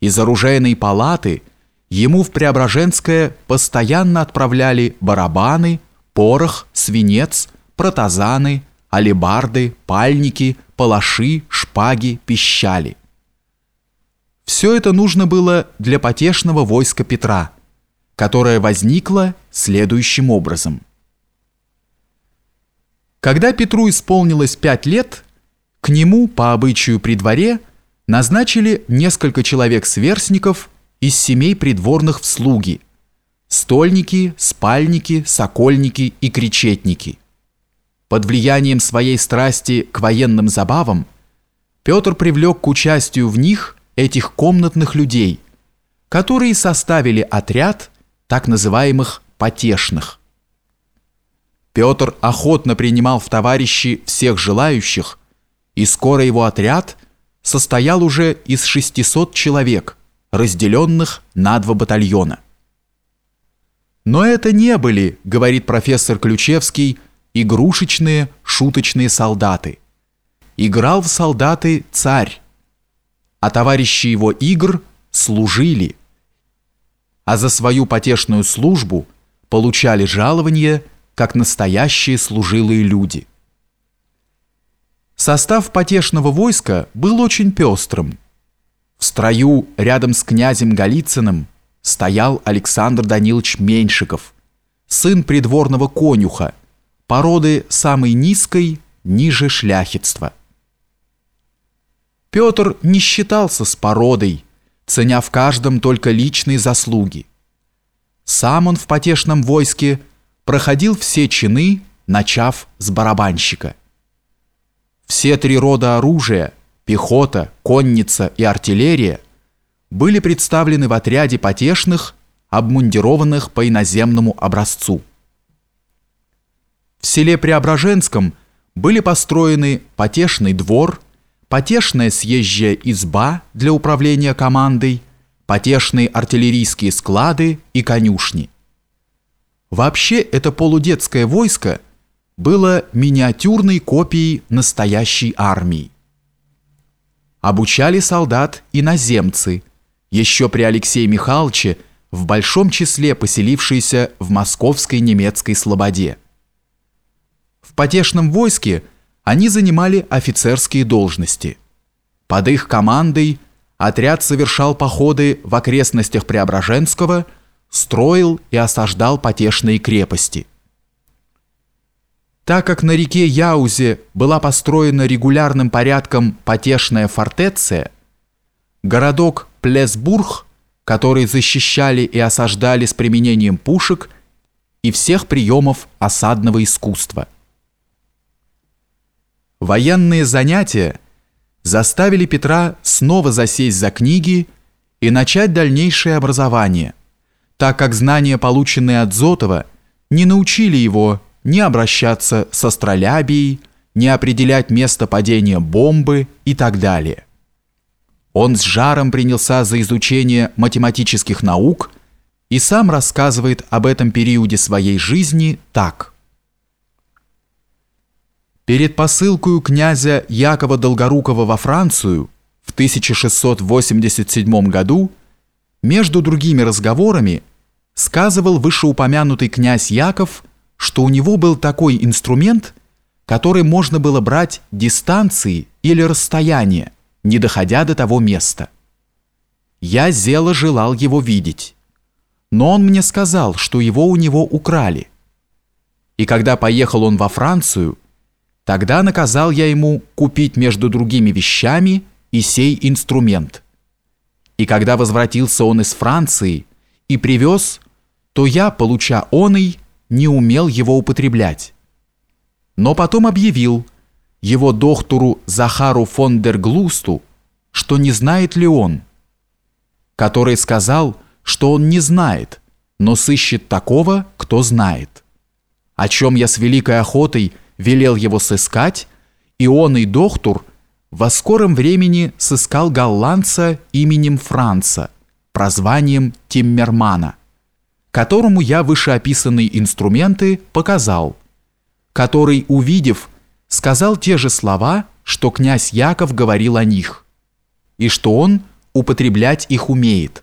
Из оружейной палаты ему в Преображенское постоянно отправляли барабаны, порох, свинец, протазаны, алебарды, пальники, палаши, шпаги, пищали. Все это нужно было для потешного войска Петра, которое возникло следующим образом. Когда Петру исполнилось пять лет, к нему, по обычаю при дворе, назначили несколько человек-сверстников из семей придворных в слуги, стольники, спальники, сокольники и кричетники. Под влиянием своей страсти к военным забавам Петр привлек к участию в них этих комнатных людей, которые составили отряд так называемых «потешных». Петр охотно принимал в товарищи всех желающих, и скоро его отряд состоял уже из 600 человек, разделенных на два батальона. Но это не были, говорит профессор Ключевский, игрушечные, шуточные солдаты. Играл в солдаты царь, а товарищи его игр служили, а за свою потешную службу получали жалование – как настоящие служилые люди. Состав потешного войска был очень пестрым. В строю рядом с князем Голицыным стоял Александр Данилович Меньшиков, сын придворного конюха, породы самой низкой, ниже шляхетства. Петр не считался с породой, ценя в каждом только личные заслуги. Сам он в потешном войске – проходил все чины, начав с барабанщика. Все три рода оружия – пехота, конница и артиллерия – были представлены в отряде потешных, обмундированных по иноземному образцу. В селе Преображенском были построены потешный двор, потешная съезжая изба для управления командой, потешные артиллерийские склады и конюшни. Вообще это полудетское войско было миниатюрной копией настоящей армии. Обучали солдат иноземцы, еще при Алексее Михайловиче в большом числе поселившиеся в московской немецкой слободе. В потешном войске они занимали офицерские должности. Под их командой отряд совершал походы в окрестностях Преображенского – строил и осаждал потешные крепости. Так как на реке Яузе была построена регулярным порядком потешная фортеция, городок Плесбург, который защищали и осаждали с применением пушек и всех приемов осадного искусства. Военные занятия заставили Петра снова засесть за книги и начать дальнейшее образование – так как знания, полученные от Зотова, не научили его ни обращаться с астролябией, ни определять место падения бомбы и так далее. Он с жаром принялся за изучение математических наук и сам рассказывает об этом периоде своей жизни так. Перед посылкой князя Якова Долгорукова во Францию в 1687 году между другими разговорами сказывал вышеупомянутый князь Яков, что у него был такой инструмент, который можно было брать дистанции или расстояние, не доходя до того места. Я зело желал его видеть, но он мне сказал, что его у него украли. И когда поехал он во Францию, тогда наказал я ему купить между другими вещами и сей инструмент – и когда возвратился он из Франции и привез, то я, получа оный, не умел его употреблять. Но потом объявил его доктору Захару фон дер Глусту, что не знает ли он, который сказал, что он не знает, но сыщет такого, кто знает. О чем я с великой охотой велел его сыскать, и он и доктор – во скором времени сыскал голландца именем Франца, прозванием Тиммермана, которому я вышеописанные инструменты показал, который, увидев, сказал те же слова, что князь Яков говорил о них, и что он употреблять их умеет.